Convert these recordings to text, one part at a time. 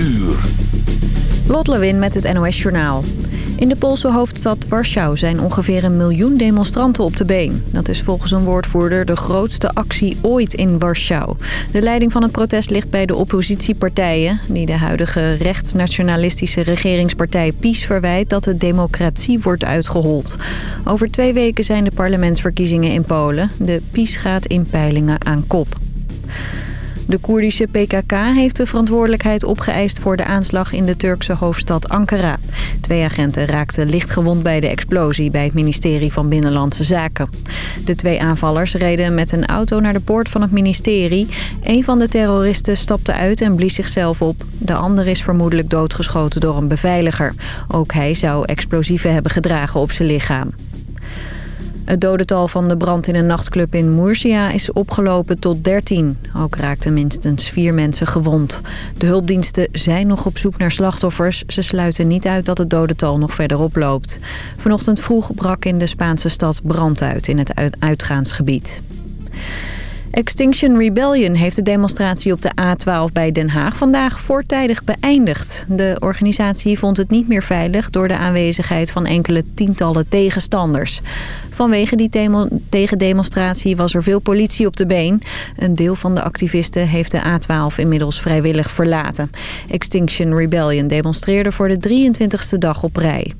uur. Lot met het NOS Journaal. In de Poolse hoofdstad Warschau zijn ongeveer een miljoen demonstranten op de been. Dat is volgens een woordvoerder de grootste actie ooit in Warschau. De leiding van het protest ligt bij de oppositiepartijen... die de huidige rechtsnationalistische regeringspartij PiS verwijt... dat de democratie wordt uitgehold. Over twee weken zijn de parlementsverkiezingen in Polen. De PiS gaat in peilingen aan kop. De Koerdische PKK heeft de verantwoordelijkheid opgeëist voor de aanslag in de Turkse hoofdstad Ankara. Twee agenten raakten lichtgewond bij de explosie bij het ministerie van Binnenlandse Zaken. De twee aanvallers reden met een auto naar de poort van het ministerie. Een van de terroristen stapte uit en blies zichzelf op. De ander is vermoedelijk doodgeschoten door een beveiliger. Ook hij zou explosieven hebben gedragen op zijn lichaam. Het dodental van de brand in een nachtclub in Murcia is opgelopen tot 13. Ook raakten minstens vier mensen gewond. De hulpdiensten zijn nog op zoek naar slachtoffers. Ze sluiten niet uit dat het dodental nog verder oploopt. Vanochtend vroeg brak in de Spaanse stad brand uit in het uitgaansgebied. Extinction Rebellion heeft de demonstratie op de A12 bij Den Haag vandaag voortijdig beëindigd. De organisatie vond het niet meer veilig door de aanwezigheid van enkele tientallen tegenstanders. Vanwege die tegendemonstratie was er veel politie op de been. Een deel van de activisten heeft de A12 inmiddels vrijwillig verlaten. Extinction Rebellion demonstreerde voor de 23e dag op rij.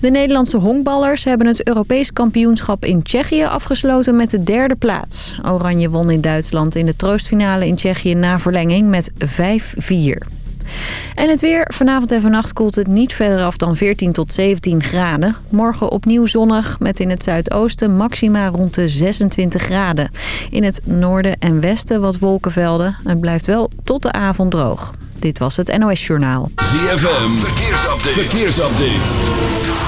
De Nederlandse honkballers hebben het Europees kampioenschap in Tsjechië afgesloten met de derde plaats. Oranje won in Duitsland in de troostfinale in Tsjechië na verlenging met 5-4. En het weer. Vanavond en vannacht koelt het niet verder af dan 14 tot 17 graden. Morgen opnieuw zonnig met in het zuidoosten maxima rond de 26 graden. In het noorden en westen wat wolkenvelden. Het blijft wel tot de avond droog. Dit was het NOS Journaal. ZFM. Verkeersupdate. Verkeersupdate.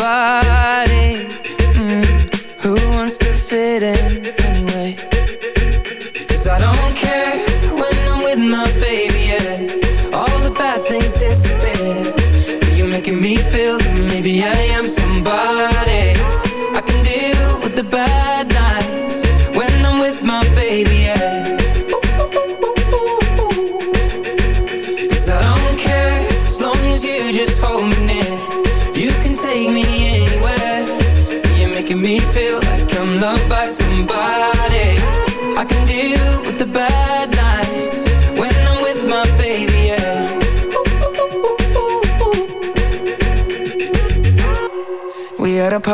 I'm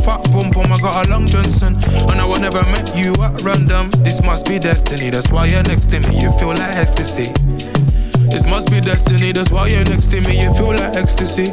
fat bum bum. I got a long Johnson. And I will never met you at random. This must be destiny. That's why you're next to me. You feel like ecstasy. This must be destiny. That's why you're next to me. You feel like ecstasy.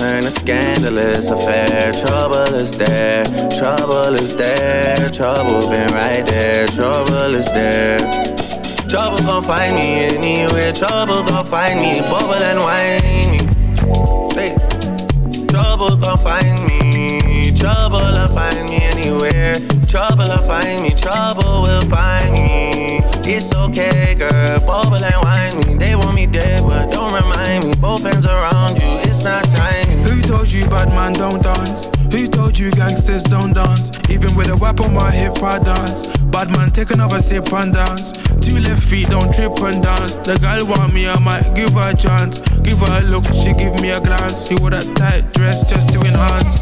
turn a scandalous affair. Trouble is there, trouble is there, trouble been right there, trouble is there. Trouble gon' find me anywhere, trouble gon' find me, bubble and whine me. Hey. Trouble gon' find me, trouble'll find me anywhere. Trouble'll find me, trouble will find me. It's okay, girl, bubble and whine me. They want me dead, but don't remind me. Both hands around you, you bad man don't dance? Who told you gangsters don't dance? Even with a whip on my hip, I dance. Bad man, take another sip and dance. Two left feet, don't trip and dance. The girl want me, I might give her a chance. Give her a look, she give me a glance. She wore that tight dress just to enhance.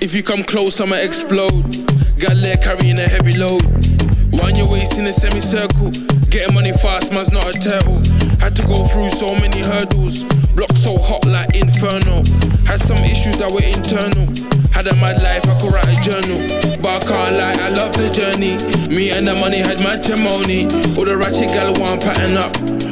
If you come close, I'ma explode. Got leg carrying a heavy load. Wind your waist in a semicircle. Getting money fast, man's not a turtle. Had to go through so many hurdles. Block so hot like inferno. Had some issues that were internal. Had a mad life, I could write a journal. But I can't lie, I love the journey. Me and the money had matrimony. All the ratchet gal want pattern up.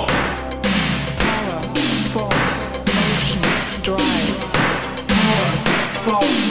gone.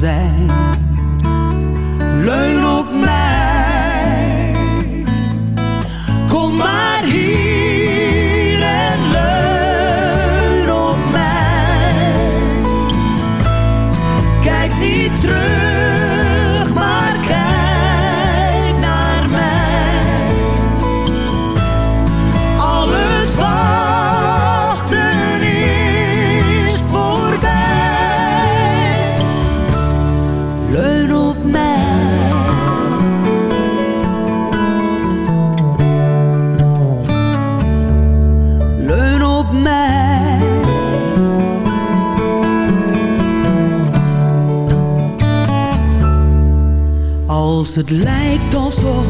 zijn. Leun op mij. Kom maar het lijkt alsof